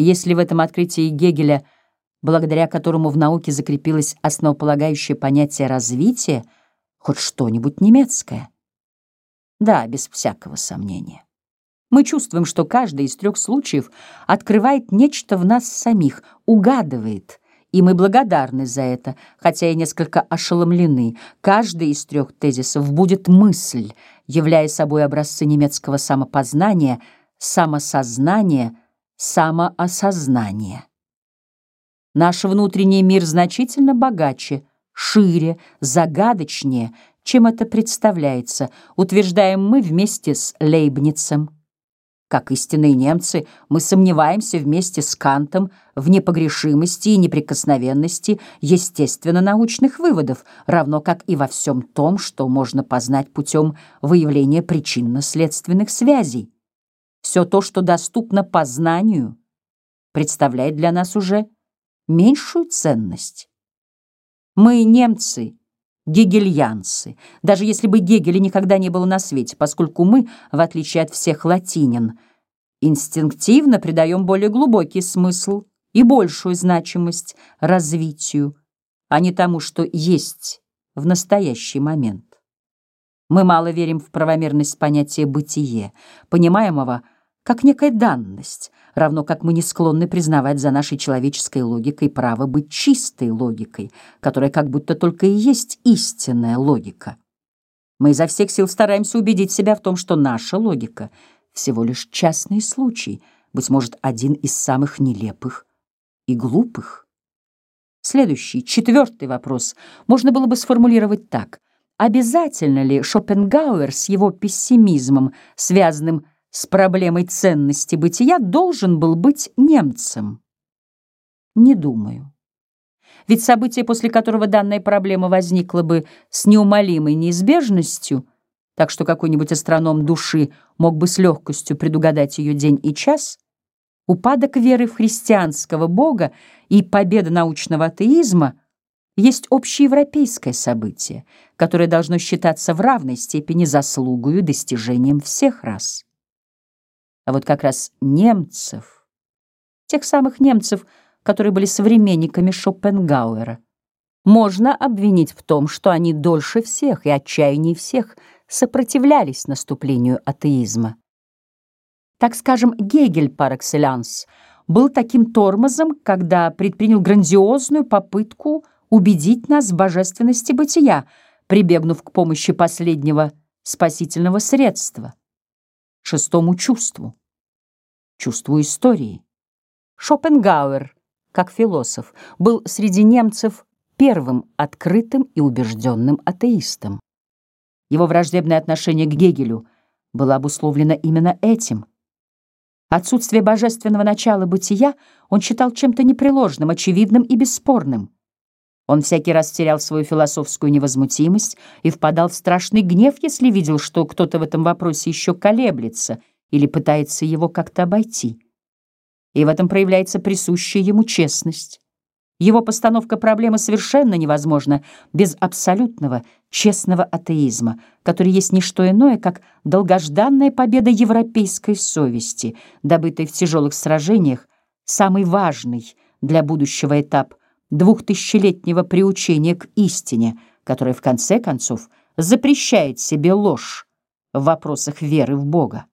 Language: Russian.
Если в этом открытии Гегеля, благодаря которому в науке закрепилось основополагающее понятие развития, хоть что-нибудь немецкое? Да, без всякого сомнения. Мы чувствуем, что каждый из трех случаев открывает нечто в нас самих, угадывает, и мы благодарны за это, хотя и несколько ошеломлены. Каждый из трех тезисов будет мысль, являя собой образцы немецкого самопознания, самосознания, самоосознания. Наш внутренний мир значительно богаче, шире, загадочнее, чем это представляется, утверждаем мы вместе с Лейбницем. Как истинные немцы, мы сомневаемся вместе с Кантом в непогрешимости и неприкосновенности естественно-научных выводов, равно как и во всем том, что можно познать путем выявления причинно-следственных связей. Все то, что доступно познанию, представляет для нас уже меньшую ценность. Мы, немцы, гегельянцы, даже если бы Гегеля никогда не было на свете, поскольку мы, в отличие от всех латинин, инстинктивно придаем более глубокий смысл и большую значимость развитию, а не тому, что есть в настоящий момент. Мы мало верим в правомерность понятия «бытие», понимаемого как некая данность, равно как мы не склонны признавать за нашей человеческой логикой право быть чистой логикой, которая как будто только и есть истинная логика. Мы изо всех сил стараемся убедить себя в том, что наша логика — всего лишь частный случай, быть может, один из самых нелепых и глупых. Следующий, четвертый вопрос можно было бы сформулировать так. Обязательно ли Шопенгауэр с его пессимизмом, связанным с проблемой ценности бытия должен был быть немцем? Не думаю. Ведь событие, после которого данная проблема возникла бы с неумолимой неизбежностью, так что какой-нибудь астроном души мог бы с легкостью предугадать ее день и час, упадок веры в христианского Бога и победа научного атеизма есть общеевропейское событие, которое должно считаться в равной степени заслугою достижением всех рас. А вот как раз немцев, тех самых немцев, которые были современниками Шопенгауэра, можно обвинить в том, что они дольше всех и отчаяннее всех сопротивлялись наступлению атеизма. Так скажем, Гегель par excellence был таким тормозом, когда предпринял грандиозную попытку убедить нас в божественности бытия, прибегнув к помощи последнего спасительного средства — шестому чувству чувству истории. Шопенгауэр, как философ, был среди немцев первым открытым и убежденным атеистом. Его враждебное отношение к Гегелю было обусловлено именно этим. Отсутствие божественного начала бытия он считал чем-то непреложным, очевидным и бесспорным. Он всякий раз терял свою философскую невозмутимость и впадал в страшный гнев, если видел, что кто-то в этом вопросе еще колеблется или пытается его как-то обойти. И в этом проявляется присущая ему честность. Его постановка проблемы совершенно невозможна без абсолютного честного атеизма, который есть не что иное, как долгожданная победа европейской совести, добытой в тяжелых сражениях, самый важный для будущего этап двухтысячелетнего приучения к истине, которое в конце концов запрещает себе ложь в вопросах веры в Бога.